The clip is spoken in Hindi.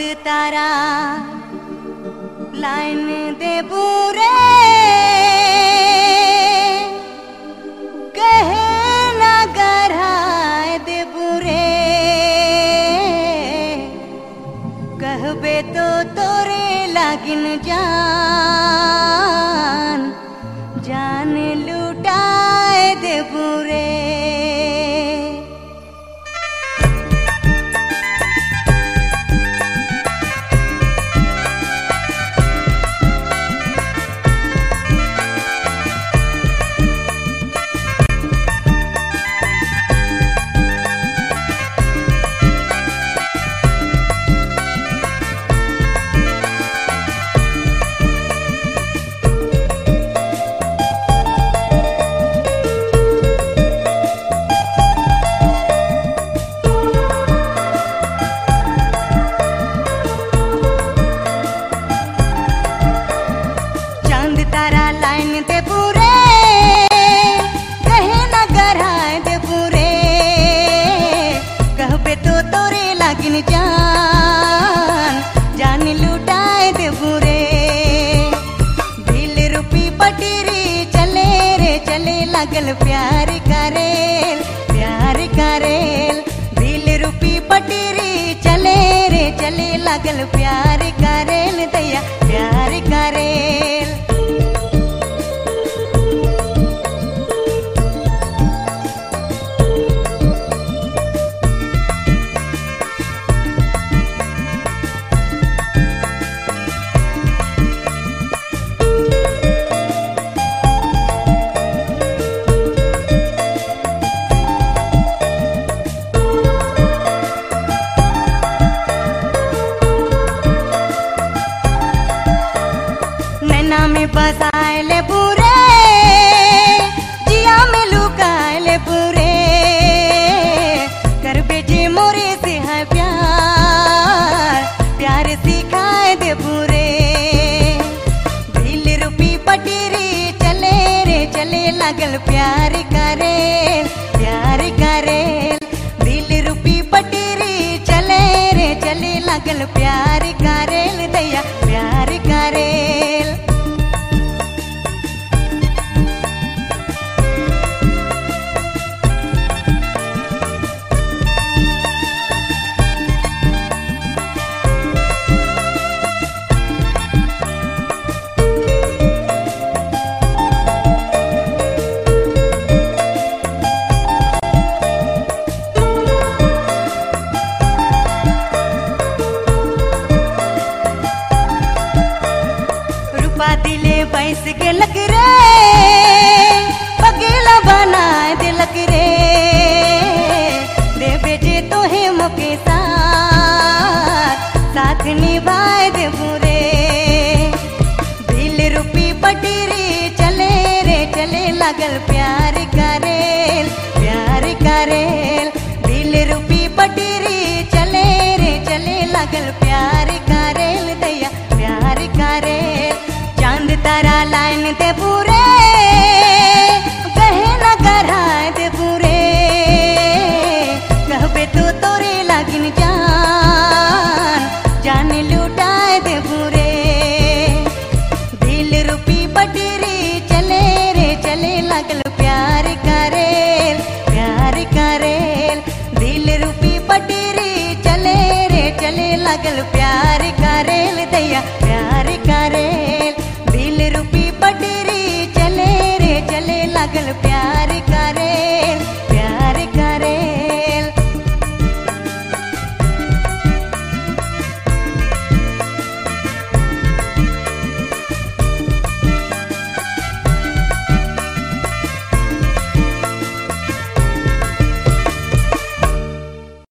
तारा लाइन दे बुरे कहे ना गराए दे बुरे कहबे तो तोरे लागिन जान जान जान जान लुटाए दे बुरे दिल रूपी पटीरी चले रे, चले लगल प्यार करेल प्यार करेल दिल रूपी पटीरी चले रे, चले लगल प्यार करेल दैया बसाए पूरे जिया कर बेजे मोरे से प्यार प्यार सिखाए दे दिल रुपी पटीरी चले रे, चले लगल प्यार करे प्यार करे। दिल रुपी पटीरी चले रे, चले लगल प्यार करेल दैया दिले बैस के लग रे। पगेला बनाए दिलक रे। दे बेजे तो है मोके साथ साथ निभाए दे बुरे दिल रुपी पटीरी चले रे, चले लगल प्यार करे प्यार करेल जान लुटाए